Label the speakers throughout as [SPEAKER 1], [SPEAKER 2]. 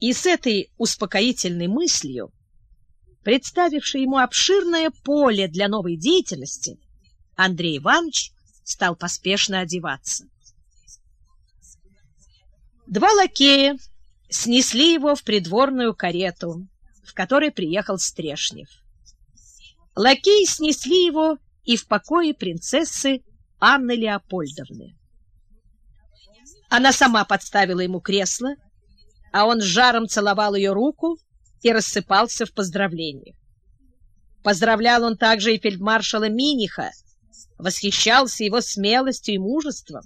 [SPEAKER 1] И с этой успокоительной мыслью, представившей ему обширное поле для новой деятельности, Андрей Иванович стал поспешно одеваться. Два лакея снесли его в придворную карету, в которой приехал Стрешнев. Лакеи снесли его и в покое принцессы Анны Леопольдовны. Она сама подставила ему кресло, а он жаром целовал ее руку и рассыпался в поздравлениях. Поздравлял он также и фельдмаршала Миниха, восхищался его смелостью и мужеством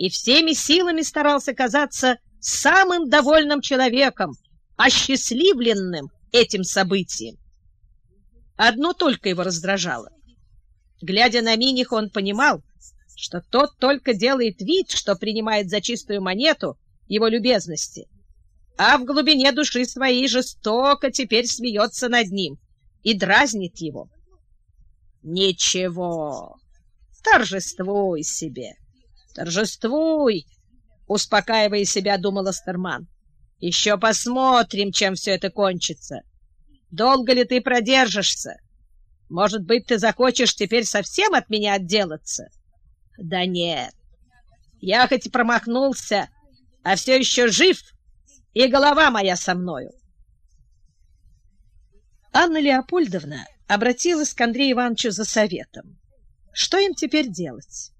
[SPEAKER 1] и всеми силами старался казаться самым довольным человеком, осчастливленным этим событием. Одно только его раздражало. Глядя на Миниха, он понимал, что тот только делает вид, что принимает за чистую монету его любезности, а в глубине души своей жестоко теперь смеется над ним и дразнит его. Ничего, торжествуй себе, торжествуй, успокаивая себя, думал Астерман. Еще посмотрим, чем все это кончится. Долго ли ты продержишься? Может быть, ты захочешь теперь совсем от меня отделаться? Да нет, я хоть и промахнулся, а все еще жив, и голова моя со мною. Анна Леопольдовна обратилась к Андрею Ивановичу за советом. Что им теперь делать?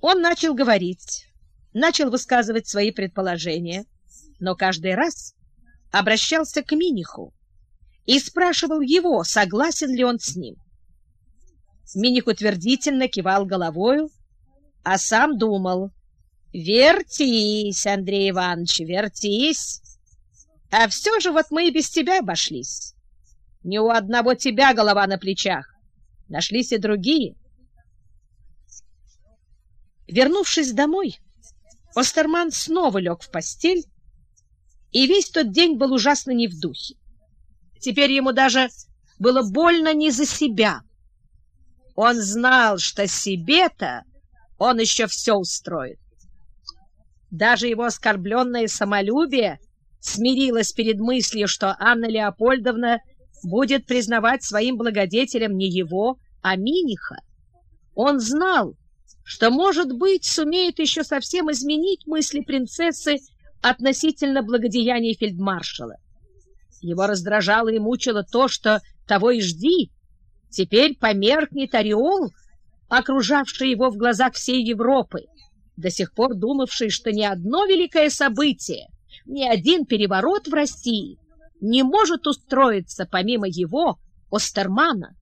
[SPEAKER 1] Он начал говорить, начал высказывать свои предположения, но каждый раз обращался к Миниху и спрашивал его, согласен ли он с ним. Миних утвердительно кивал головою, а сам думал, «Вертись, Андрей Иванович, вертись! А все же вот мы и без тебя обошлись. Не у одного тебя голова на плечах, нашлись и другие». Вернувшись домой, Остерман снова лег в постель, и весь тот день был ужасно не в духе. Теперь ему даже было больно не за себя. Он знал, что себе-то он еще все устроит. Даже его оскорбленное самолюбие смирилось перед мыслью, что Анна Леопольдовна будет признавать своим благодетелем не его, а Миниха. Он знал, что, может быть, сумеет еще совсем изменить мысли принцессы относительно благодеяний фельдмаршала. Его раздражало и мучило то, что того и жди. Теперь померкнет ореол, окружавший его в глазах всей Европы, до сих пор думавший, что ни одно великое событие, ни один переворот в России не может устроиться помимо его, Остермана.